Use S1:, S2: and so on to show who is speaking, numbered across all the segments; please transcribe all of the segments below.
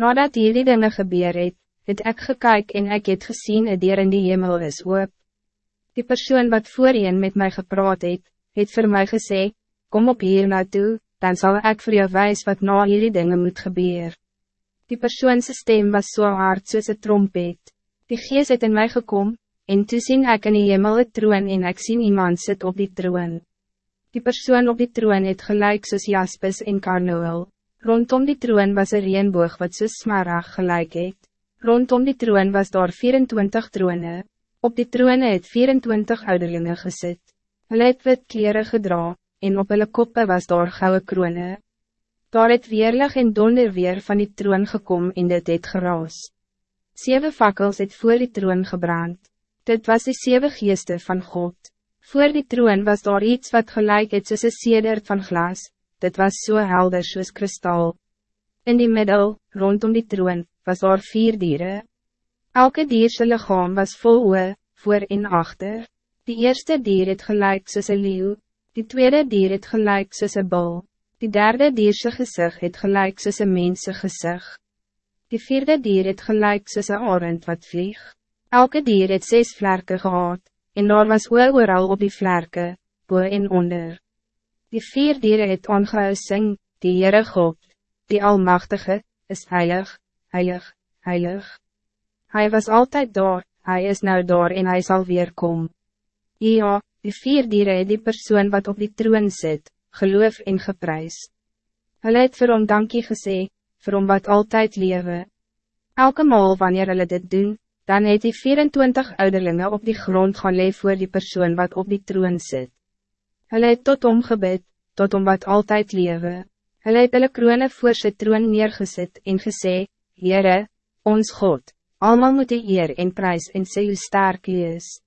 S1: Nadat hierdie dinge gebeur het, het ek gekyk en ek het gesien een dier in die hemel is oop. Die persoon wat voorheen met mij gepraat het, het voor mij gesê, kom op hier naartoe, dan zal ik voor jou wijs wat na hierdie dinge moet gebeuren. Die persoonse stem was zo so hard soos een trompet. Die gees het in mij gekom, en toe sien ek in die hemel het troon en ek sien iemand sit op die troon. Die persoon op die troon het gelijk soos jaspis en karnoel. Rondom die troon was een reenboog wat soos smarag gelijk het. Rondom die troon was daar 24 trone. Op die trone het 24 ouderlinge gesit. Hulle het wit kleren gedra, en op hulle koppe was daar gouden kroone. Daar het weerlig en donder weer van die troon gekom en dit het geraas. Zeven fakkels het voor die troon gebrand. Dit was die zeven geeste van God. Voor die troon was daar iets wat gelijk het soos een sedert van glas. Dit was zo so helder soos kristal. In die middel, rondom die troon, was daar vier dieren. Elke dierse lichaam was vol oe, voor en achter. Die eerste dier het gelijk soos een leeuw. Die tweede dier het gelijk soos een bal. Die derde dierse gezicht het gelijk soos een mense gezicht. Die vierde dier het gelijk soos een arend wat vlieg. Elke dier het zes vlerken gehad, en daar was ooral op die vlerken, boe en onder. Die vier dieren het ongehou sing, die Heere God, die Almachtige, is heilig, heilig, heilig. Hij was altijd daar, hij is nou daar en hij zal weer komen. Ja, die vier dieren het die persoon wat op die troon zit, geloof en geprys. Hulle het vir hom dankie gesê, vir hom wat altijd lewe. Elke maal wanneer hulle dit doen, dan het die 24 ouderlinge op die grond gaan leef voor die persoon wat op die troon zit. Hulle het tot hom gebid, tot hom wat altijd lewe. Hulle het hulle kroone voor sy troon neergezet en gesê, Heere, ons God, allemaal moet die eer en prijs en sê hoe sterk is.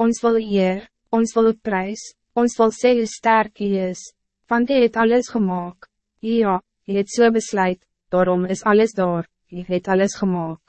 S1: Ons wil eer, ons wil prijs, ons wil sê hoe sterk hy is, want hy het alles gemaakt. Ja, hy het so besluit, daarom is alles daar, hy het alles gemaakt.